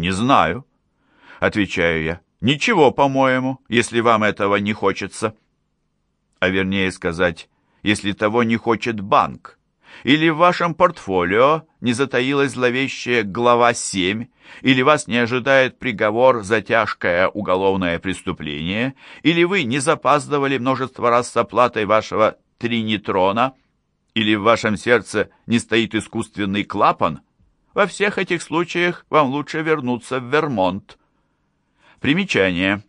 «Не знаю», — отвечаю я. «Ничего, по-моему, если вам этого не хочется». А вернее сказать, если того не хочет банк. Или в вашем портфолио не затаилась зловещая глава 7, или вас не ожидает приговор за тяжкое уголовное преступление, или вы не запаздывали множество раз с оплатой вашего тринитрона, или в вашем сердце не стоит искусственный клапан, во всех этих случаях вам лучше вернуться в Вермонт. Примечание.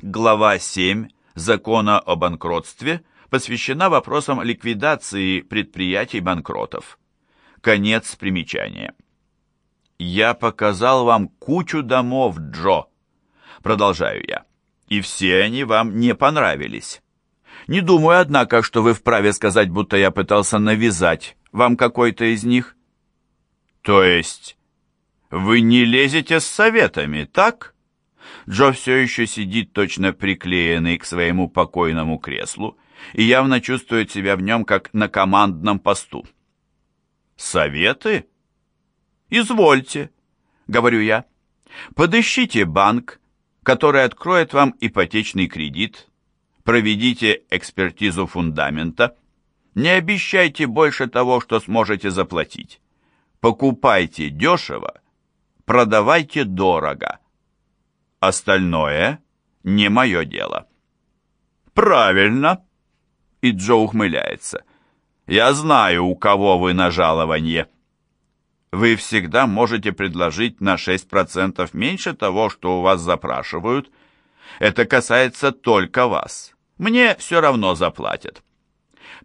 Глава 7 Закона о банкротстве посвящена вопросам ликвидации предприятий-банкротов. Конец примечания. «Я показал вам кучу домов, Джо», — продолжаю я, — «и все они вам не понравились. Не думаю, однако, что вы вправе сказать, будто я пытался навязать вам какой-то из них». «То есть вы не лезете с советами, так?» Джо все еще сидит точно приклеенный к своему покойному креслу и явно чувствует себя в нем как на командном посту. «Советы?» «Извольте», — говорю я. «Подыщите банк, который откроет вам ипотечный кредит, проведите экспертизу фундамента, не обещайте больше того, что сможете заплатить. Покупайте дешево, продавайте дорого. Остальное не мое дело». «Правильно», и Джо ухмыляется. «Я знаю, у кого вы на жалование». Вы всегда можете предложить на 6% меньше того, что у вас запрашивают. Это касается только вас. Мне все равно заплатят.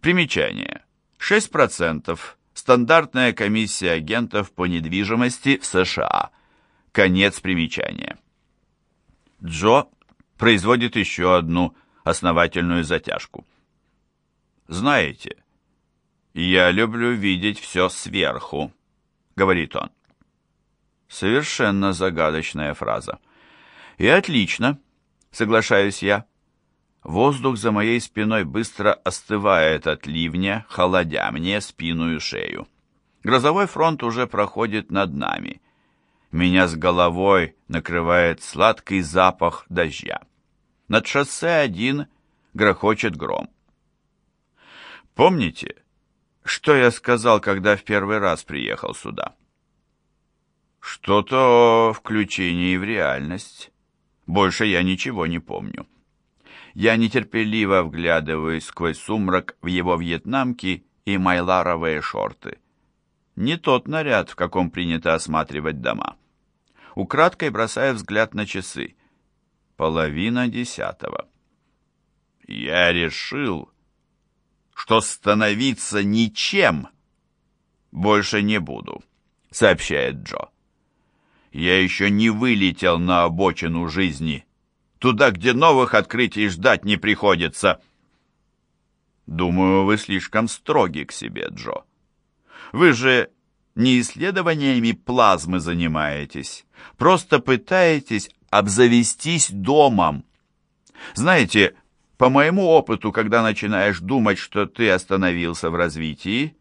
Примечание. 6%. Стандартная комиссия агентов по недвижимости в США. Конец примечания. Джо производит еще одну основательную затяжку. «Знаете, я люблю видеть все сверху», — говорит он. Совершенно загадочная фраза. «И отлично», — соглашаюсь я. Воздух за моей спиной быстро остывает от ливня, холодя мне спину и шею. Грозовой фронт уже проходит над нами. Меня с головой накрывает сладкий запах дождя. Над шоссе один грохочет гром. Помните, что я сказал, когда в первый раз приехал сюда? Что-то о включении в реальность. Больше я ничего не помню. Я нетерпеливо вглядываюсь сквозь сумрак в его вьетнамки и майларовые шорты. Не тот наряд, в каком принято осматривать дома. Украдкой бросая взгляд на часы. Половина десятого. Я решил, что становиться ничем больше не буду, сообщает Джо. Я еще не вылетел на обочину жизни, туда, где новых открытий ждать не приходится. Думаю, вы слишком строги к себе, Джо. Вы же не исследованиями плазмы занимаетесь, просто пытаетесь обзавестись домом. Знаете, по моему опыту, когда начинаешь думать, что ты остановился в развитии,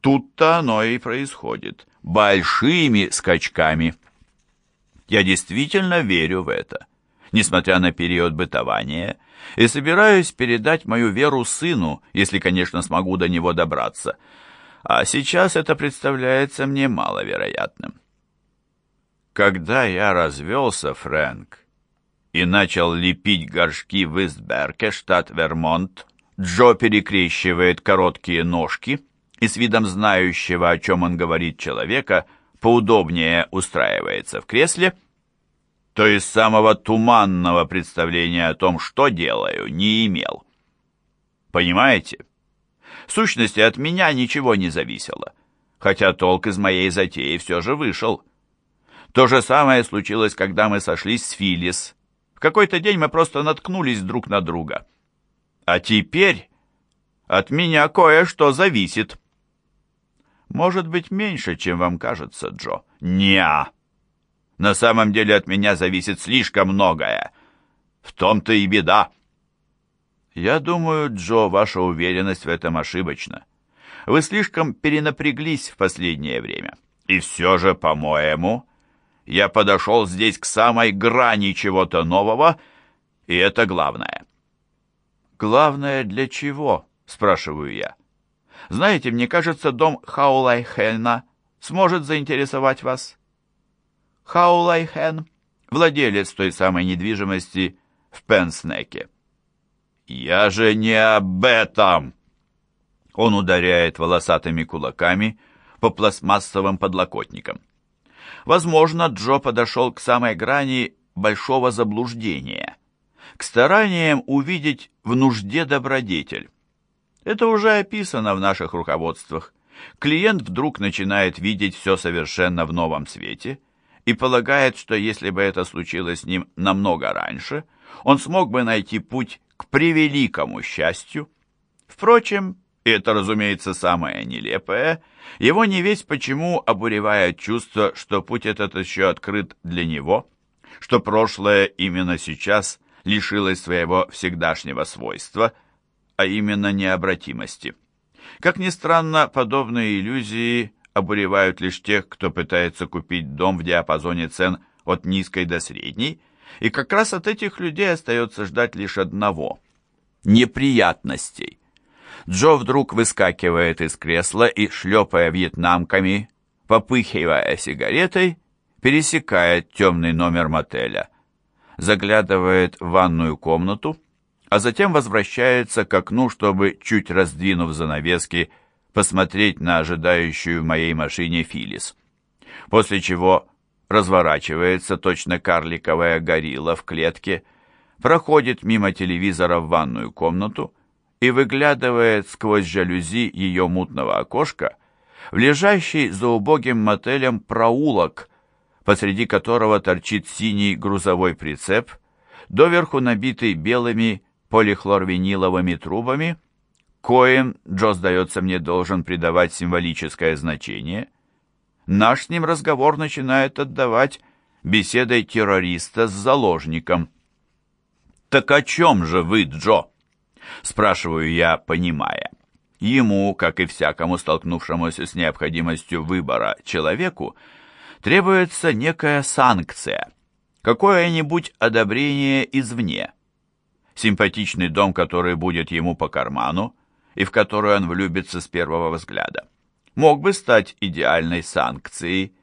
тут-то оно и происходит. Большими скачками. Я действительно верю в это, несмотря на период бытования, и собираюсь передать мою веру сыну, если, конечно, смогу до него добраться. А сейчас это представляется мне маловероятным. Когда я развелся, Фрэнк, и начал лепить горшки в Истберке, штат Вермонт, Джо перекрещивает короткие ножки и с видом знающего, о чем он говорит человека, поудобнее устраивается в кресле, то есть самого туманного представления о том, что делаю, не имел. Понимаете? В сущности, от меня ничего не зависело, хотя толк из моей затеи все же вышел. То же самое случилось, когда мы сошлись с Филлис, в какой-то день мы просто наткнулись друг на друга. А теперь от меня кое-что зависит. Может быть, меньше, чем вам кажется, Джо. Неа. На самом деле от меня зависит слишком многое. В том-то и беда. Я думаю, Джо, ваша уверенность в этом ошибочна. Вы слишком перенапряглись в последнее время. И все же, по-моему, Я подошел здесь к самой грани чего-то нового, и это главное. «Главное для чего?» — спрашиваю я. «Знаете, мне кажется, дом Хаулайхена сможет заинтересовать вас». Хаулайхен — владелец той самой недвижимости в Пенснеке. «Я же не об этом!» Он ударяет волосатыми кулаками по пластмассовым подлокотникам. Возможно, Джо подошел к самой грани большого заблуждения, к стараниям увидеть в нужде добродетель. Это уже описано в наших руководствах. Клиент вдруг начинает видеть все совершенно в новом свете и полагает, что если бы это случилось с ним намного раньше, он смог бы найти путь к превеликому счастью. Впрочем, и это, разумеется, самое нелепое, его не весь почему обуревает чувство, что путь этот еще открыт для него, что прошлое именно сейчас лишилось своего всегдашнего свойства, а именно необратимости. Как ни странно, подобные иллюзии обуревают лишь тех, кто пытается купить дом в диапазоне цен от низкой до средней, и как раз от этих людей остается ждать лишь одного – неприятностей – Джо вдруг выскакивает из кресла и, шлепая вьетнамками, попыхивая сигаретой, пересекает темный номер мотеля, заглядывает в ванную комнату, а затем возвращается к окну, чтобы, чуть раздвинув занавески, посмотреть на ожидающую в моей машине Филис. После чего разворачивается точно карликовая горилла в клетке, проходит мимо телевизора в ванную комнату, и выглядывает сквозь жалюзи ее мутного окошка в лежащий за убогим мотелем проулок, посреди которого торчит синий грузовой прицеп, доверху набитый белыми полихлорвиниловыми трубами, коим, Джо, сдается мне, должен придавать символическое значение. Наш с ним разговор начинает отдавать беседой террориста с заложником. «Так о чем же вы, Джо?» Спрашиваю я, понимая. Ему, как и всякому столкнувшемуся с необходимостью выбора человеку, требуется некая санкция, какое-нибудь одобрение извне. Симпатичный дом, который будет ему по карману, и в который он влюбится с первого взгляда, мог бы стать идеальной санкцией,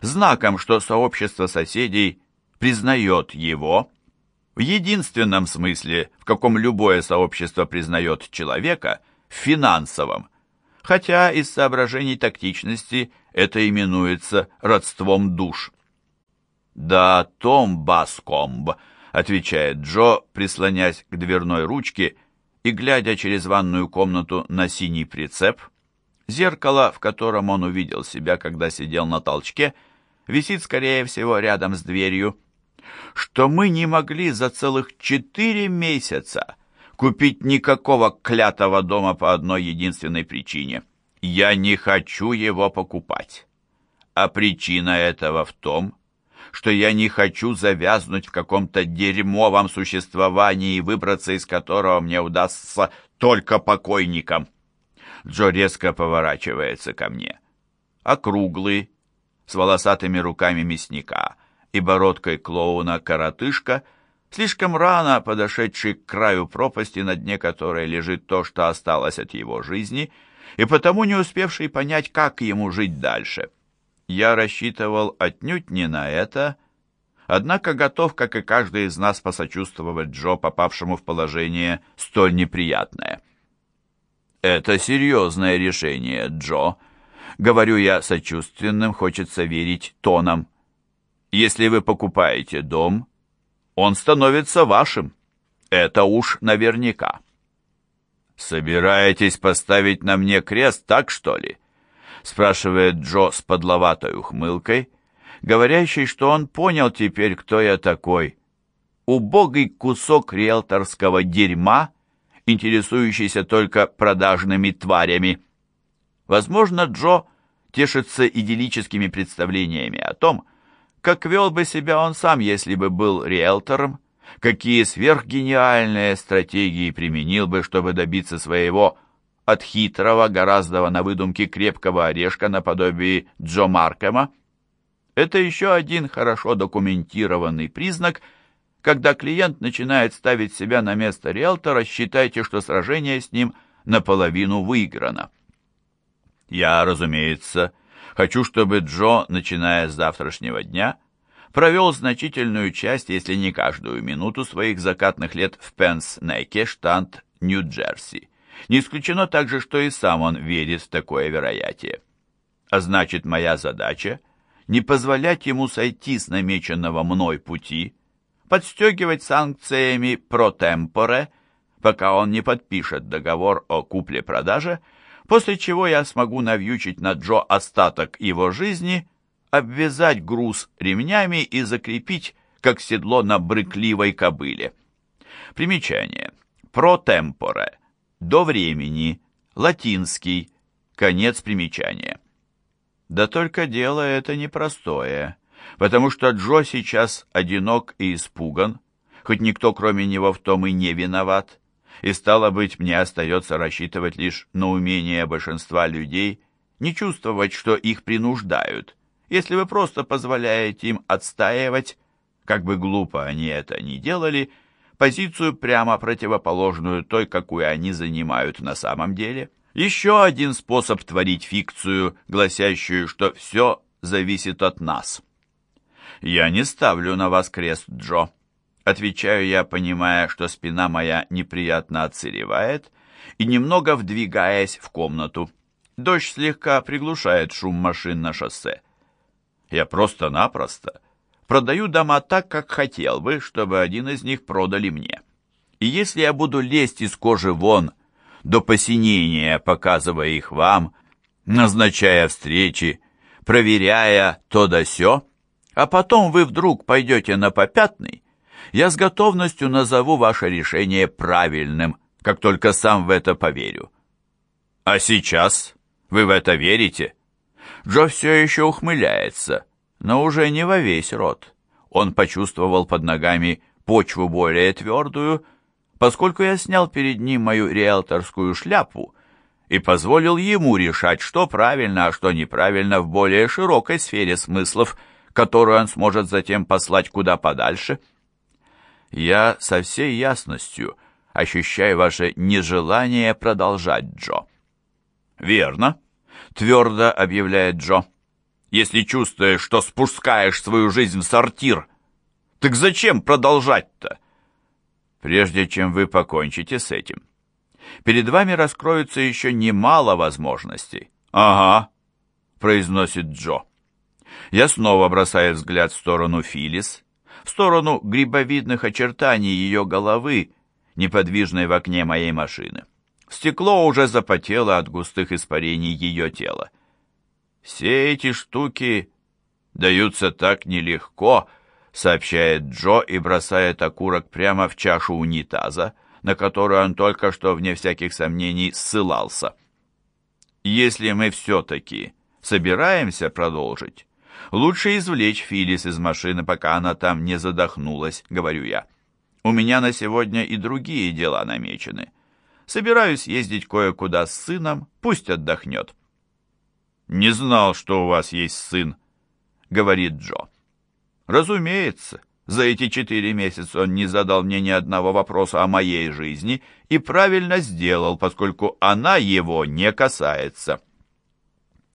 знаком, что сообщество соседей признает его, в единственном смысле, в каком любое сообщество признает человека, в финансовом, хотя из соображений тактичности это именуется родством душ. «Да, Том Баскомб», — отвечает Джо, прислонясь к дверной ручке и глядя через ванную комнату на синий прицеп. Зеркало, в котором он увидел себя, когда сидел на толчке, висит, скорее всего, рядом с дверью, что мы не могли за целых четыре месяца купить никакого клятого дома по одной единственной причине. Я не хочу его покупать. А причина этого в том, что я не хочу завязнуть в каком-то дерьмовом существовании и выбраться из которого мне удастся только покойникам. Джо резко поворачивается ко мне. Округлый, с волосатыми руками мясника, и бородкой клоуна-коротышка, слишком рано подошедший к краю пропасти, на дне которой лежит то, что осталось от его жизни, и потому не успевший понять, как ему жить дальше. Я рассчитывал отнюдь не на это, однако готов, как и каждый из нас, посочувствовать Джо, попавшему в положение столь неприятное. «Это серьезное решение, Джо», — говорю я сочувственным, хочется верить, тоном. Если вы покупаете дом, он становится вашим. Это уж наверняка. «Собираетесь поставить на мне крест, так что ли?» Спрашивает Джо с подловатой ухмылкой, говорящий, что он понял теперь, кто я такой. Убогий кусок риэлторского дерьма, интересующийся только продажными тварями. Возможно, Джо тешится идиллическими представлениями о том, как вел бы себя он сам, если бы был риэлтором? Какие сверхгениальные стратегии применил бы, чтобы добиться своего от хитрого, гораздо на выдумке крепкого орешка наподобие Джо Маркема? Это еще один хорошо документированный признак, когда клиент начинает ставить себя на место риэлтора, считайте, что сражение с ним наполовину выиграно. Я, разумеется, хочу, чтобы Джо, начиная с завтрашнего дня, провел значительную часть, если не каждую минуту своих закатных лет в Пенс-Неке, штат Нью-Джерси. Не исключено также, что и сам он верит в такое вероятие. А значит, моя задача — не позволять ему сойти с намеченного мной пути, подстегивать санкциями про темпоре, пока он не подпишет договор о купле-продаже, после чего я смогу навьючить на Джо остаток его жизни, обвязать груз ремнями и закрепить, как седло на брыкливой кобыле. Примечание. Про темпоре. До времени. Латинский. Конец примечания. Да только дело это непростое, потому что Джо сейчас одинок и испуган, хоть никто кроме него в том и не виноват, и стало быть, мне остается рассчитывать лишь на умение большинства людей не чувствовать, что их принуждают, если вы просто позволяете им отстаивать, как бы глупо они это ни делали, позицию прямо противоположную той, какую они занимают на самом деле. Еще один способ творить фикцию, гласящую, что все зависит от нас. «Я не ставлю на вас крест, Джо», — отвечаю я, понимая, что спина моя неприятно отсыревает, и немного вдвигаясь в комнату. Дождь слегка приглушает шум машин на шоссе. Я просто-напросто продаю дома так, как хотел бы, чтобы один из них продали мне. И если я буду лезть из кожи вон, до посинения, показывая их вам, назначая встречи, проверяя то да сё, а потом вы вдруг пойдете на попятный, я с готовностью назову ваше решение правильным, как только сам в это поверю. А сейчас вы в это верите? Джо все еще ухмыляется, но уже не во весь рот. Он почувствовал под ногами почву более твердую, поскольку я снял перед ним мою риэлторскую шляпу и позволил ему решать, что правильно, а что неправильно в более широкой сфере смыслов, которую он сможет затем послать куда подальше. Я со всей ясностью ощущаю ваше нежелание продолжать, Джо. «Верно», — твердо объявляет Джо. «Если чувствуешь, что спускаешь свою жизнь в сортир, так зачем продолжать-то?» прежде чем вы покончите с этим. Перед вами раскроется еще немало возможностей. Ага, произносит Джо. Я снова бросаю взгляд в сторону Филис, в сторону грибовидных очертаний ее головы, неподвижной в окне моей машины. Стекло уже запотело от густых испарений ее тела. Все эти штуки даются так нелегко, сообщает Джо и бросает окурок прямо в чашу унитаза, на которую он только что, вне всяких сомнений, ссылался. Если мы все-таки собираемся продолжить, лучше извлечь Филис из машины, пока она там не задохнулась, говорю я. У меня на сегодня и другие дела намечены. Собираюсь ездить кое-куда с сыном, пусть отдохнет. «Не знал, что у вас есть сын», — говорит Джо. Разумеется, за эти четыре месяца он не задал мне ни одного вопроса о моей жизни и правильно сделал, поскольку она его не касается.